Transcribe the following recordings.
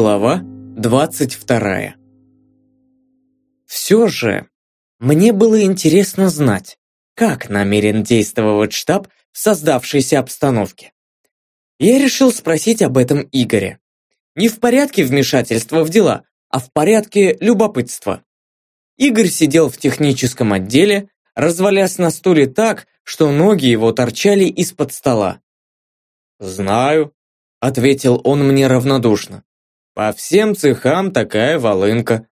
Глава 22 Все же, мне было интересно знать, как намерен действовать штаб в создавшейся обстановке. Я решил спросить об этом Игоря. Не в порядке вмешательства в дела, а в порядке любопытства. Игорь сидел в техническом отделе, развалясь на стуле так, что ноги его торчали из-под стола. «Знаю», — ответил он мне равнодушно. «По всем цехам такая волынка».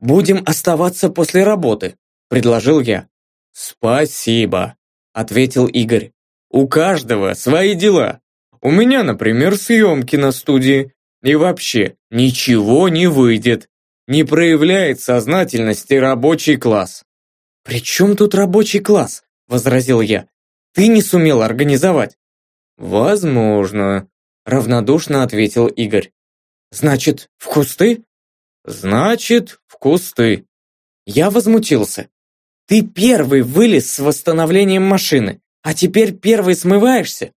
«Будем оставаться после работы», — предложил я. «Спасибо», — ответил Игорь. «У каждого свои дела. У меня, например, съемки на студии. И вообще, ничего не выйдет. Не проявляет сознательности рабочий класс». «При чем тут рабочий класс?» – возразил я. «Ты не сумел организовать». «Возможно», – равнодушно ответил Игорь. «Значит, в кусты?» «Значит, в кусты». Я возмутился. «Ты первый вылез с восстановлением машины, а теперь первый смываешься?»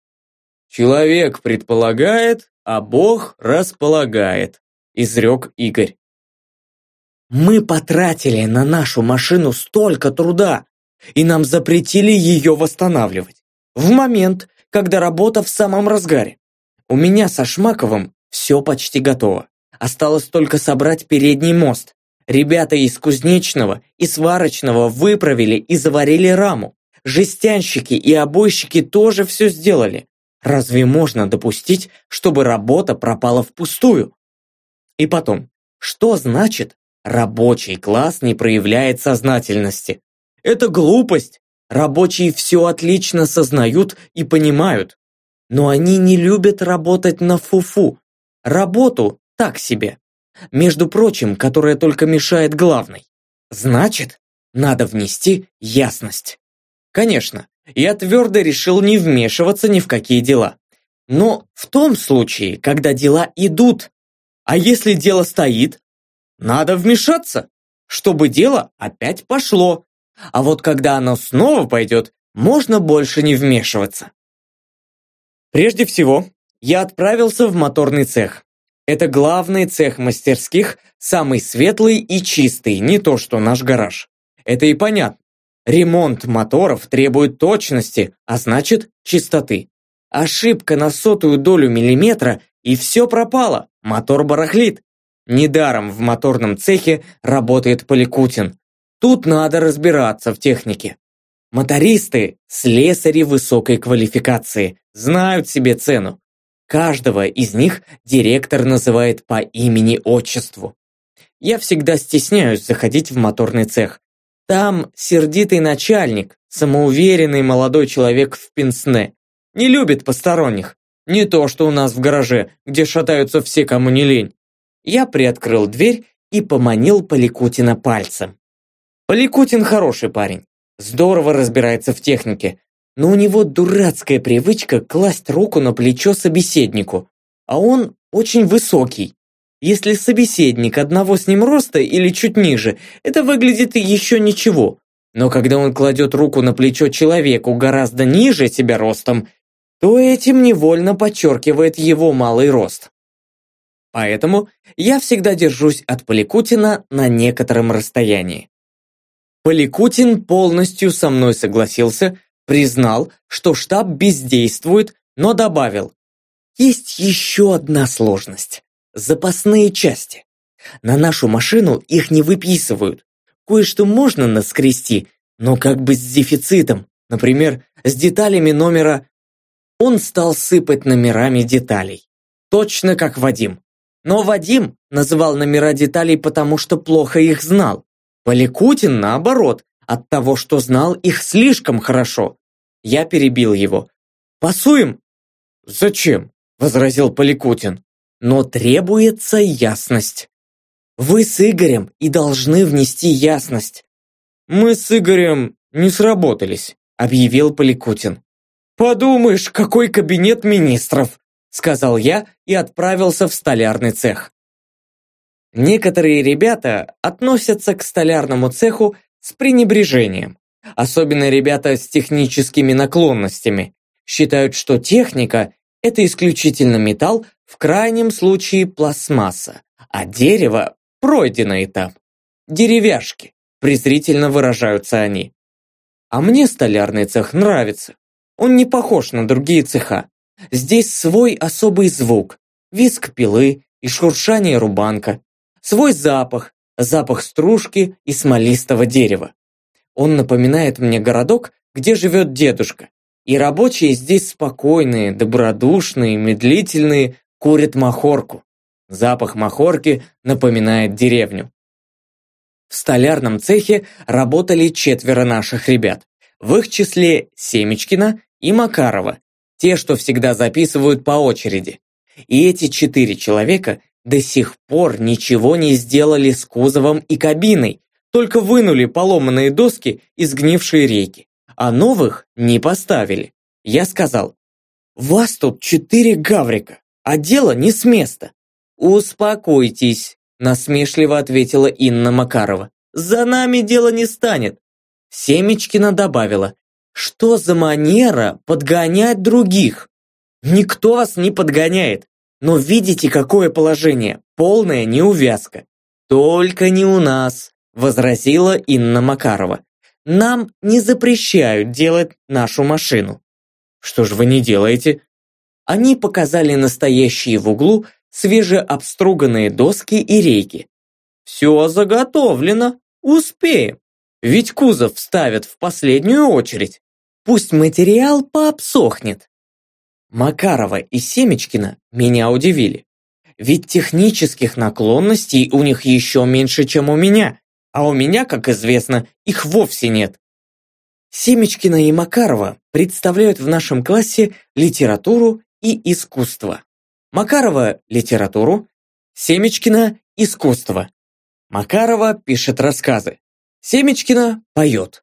«Человек предполагает, а Бог располагает», – изрек Игорь. Мы потратили на нашу машину столько труда, и нам запретили ее восстанавливать. В момент, когда работа в самом разгаре. У меня со Шмаковым все почти готово. Осталось только собрать передний мост. Ребята из кузнечного и сварочного выправили и заварили раму. Жестянщики и обойщики тоже все сделали. Разве можно допустить, чтобы работа пропала впустую? И потом, что значит Рабочий класс не проявляет сознательности. Это глупость. Рабочие все отлично сознают и понимают. Но они не любят работать на фуфу. Работу так себе. Между прочим, которая только мешает главной. Значит, надо внести ясность. Конечно, я твердо решил не вмешиваться ни в какие дела. Но в том случае, когда дела идут. А если дело стоит, надо вмешаться, чтобы дело опять пошло. А вот когда оно снова пойдет, можно больше не вмешиваться. Прежде всего, я отправился в моторный цех. Это главный цех мастерских, самый светлый и чистый, не то что наш гараж. Это и понятно. Ремонт моторов требует точности, а значит чистоты. Ошибка на сотую долю миллиметра, и все пропало, мотор барахлит. Недаром в моторном цехе работает Поликутин. Тут надо разбираться в технике. Мотористы – слесари высокой квалификации, знают себе цену. Каждого из них директор называет по имени-отчеству. Я всегда стесняюсь заходить в моторный цех. Там сердитый начальник, самоуверенный молодой человек в пенсне. Не любит посторонних. Не то, что у нас в гараже, где шатаются все, кому не лень. Я приоткрыл дверь и поманил Поликутина пальцем. Поликутин хороший парень, здорово разбирается в технике, но у него дурацкая привычка класть руку на плечо собеседнику, а он очень высокий. Если собеседник одного с ним роста или чуть ниже, это выглядит еще ничего. Но когда он кладет руку на плечо человеку гораздо ниже себя ростом, то этим невольно подчеркивает его малый рост. Поэтому я всегда держусь от Поликутина на некотором расстоянии. Поликутин полностью со мной согласился, признал, что штаб бездействует, но добавил, есть еще одна сложность – запасные части. На нашу машину их не выписывают. Кое-что можно наскрести, но как бы с дефицитом, например, с деталями номера. Он стал сыпать номерами деталей. Точно как Вадим. Но Вадим называл номера деталей, потому что плохо их знал. Поликутин, наоборот, от того, что знал их слишком хорошо. Я перебил его. «Пасуем?» «Зачем?» – возразил Поликутин. «Но требуется ясность. Вы с Игорем и должны внести ясность». «Мы с Игорем не сработались», – объявил Поликутин. «Подумаешь, какой кабинет министров!» сказал я и отправился в столярный цех. Некоторые ребята относятся к столярному цеху с пренебрежением. Особенно ребята с техническими наклонностями. Считают, что техника – это исключительно металл, В крайнем случае пластмасса, а дерево – пройденный этап. Деревяшки, презрительно выражаются они. А мне столярный цех нравится. Он не похож на другие цеха. Здесь свой особый звук, виск пилы и шуршание рубанка, свой запах, запах стружки и смолистого дерева. Он напоминает мне городок, где живет дедушка. И рабочие здесь спокойные, добродушные, медлительные, курят махорку. Запах махорки напоминает деревню. В столярном цехе работали четверо наших ребят. В их числе Семечкина и Макарова, те, что всегда записывают по очереди. И эти четыре человека до сих пор ничего не сделали с кузовом и кабиной, только вынули поломанные доски и сгнившие рейки, а новых не поставили. Я сказал, «Вас тут четыре гаврика, а дело не с места». «Успокойтесь», насмешливо ответила Инна Макарова. «За нами дело не станет». Семечкина добавила, «Что за манера подгонять других? Никто вас не подгоняет. Но видите, какое положение? Полная неувязка. Только не у нас, возразила Инна Макарова. Нам не запрещают делать нашу машину. Что ж вы не делаете? Они показали настоящие в углу свежеобструганные доски и рейки. Все заготовлено, успеем. Ведь кузов вставят в последнюю очередь. Пусть материал пообсохнет. Макарова и Семечкина меня удивили. Ведь технических наклонностей у них еще меньше, чем у меня, а у меня, как известно, их вовсе нет. Семечкина и Макарова представляют в нашем классе литературу и искусство. Макарова – литературу, Семечкина – искусство. Макарова пишет рассказы, Семечкина поет.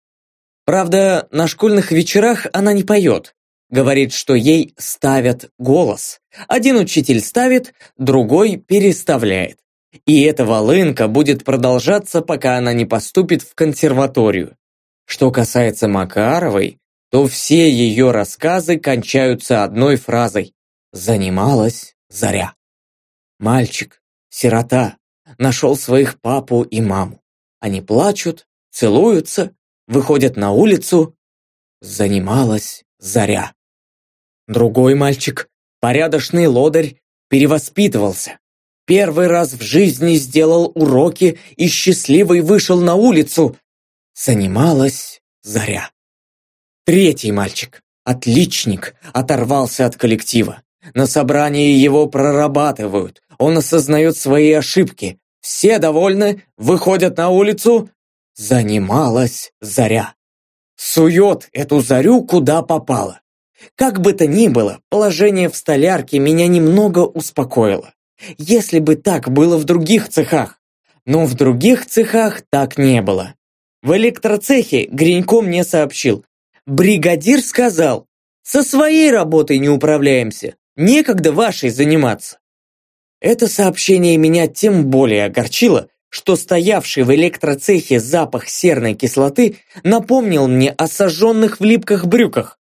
Правда, на школьных вечерах она не поет, Говорит, что ей ставят голос. Один учитель ставит, другой переставляет. И эта волынка будет продолжаться, пока она не поступит в консерваторию. Что касается Макаровой, то все ее рассказы кончаются одной фразой «Занималась заря». Мальчик, сирота, нашел своих папу и маму. Они плачут, целуются, выходят на улицу. Занималась заря. Другой мальчик, порядочный лодырь, перевоспитывался. Первый раз в жизни сделал уроки и счастливый вышел на улицу. Занималась заря. Третий мальчик, отличник, оторвался от коллектива. На собрании его прорабатывают, он осознает свои ошибки. Все довольны, выходят на улицу. Занималась заря. Сует эту зарю куда попало. Как бы то ни было, положение в столярке меня немного успокоило. Если бы так было в других цехах. Но в других цехах так не было. В электроцехе Гринько мне сообщил. Бригадир сказал, со своей работой не управляемся, некогда вашей заниматься. Это сообщение меня тем более огорчило, что стоявший в электроцехе запах серной кислоты напомнил мне о сожженных в липках брюках.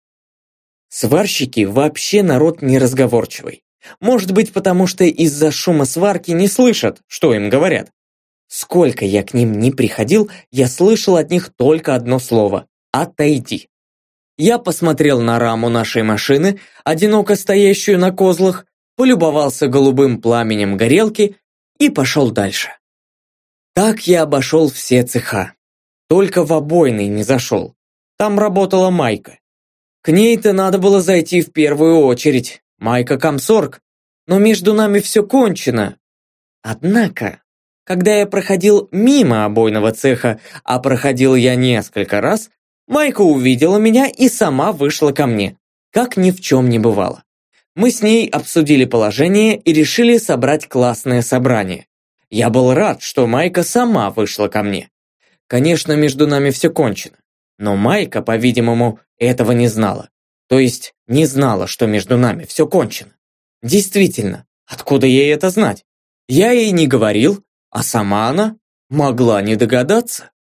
Сварщики вообще народ неразговорчивый. Может быть, потому что из-за шума сварки не слышат, что им говорят. Сколько я к ним не приходил, я слышал от них только одно слово «отойди». Я посмотрел на раму нашей машины, одиноко стоящую на козлах, полюбовался голубым пламенем горелки и пошел дальше. Так я обошел все цеха. Только в обойный не зашел. Там работала Майка. К ней-то надо было зайти в первую очередь. Майка комсорг. Но между нами все кончено. Однако, когда я проходил мимо обойного цеха, а проходил я несколько раз, Майка увидела меня и сама вышла ко мне, как ни в чем не бывало. Мы с ней обсудили положение и решили собрать классное собрание. Я был рад, что Майка сама вышла ко мне. Конечно, между нами все кончено. Но Майка, по-видимому, этого не знала. То есть не знала, что между нами все кончено. Действительно, откуда ей это знать? Я ей не говорил, а сама она могла не догадаться.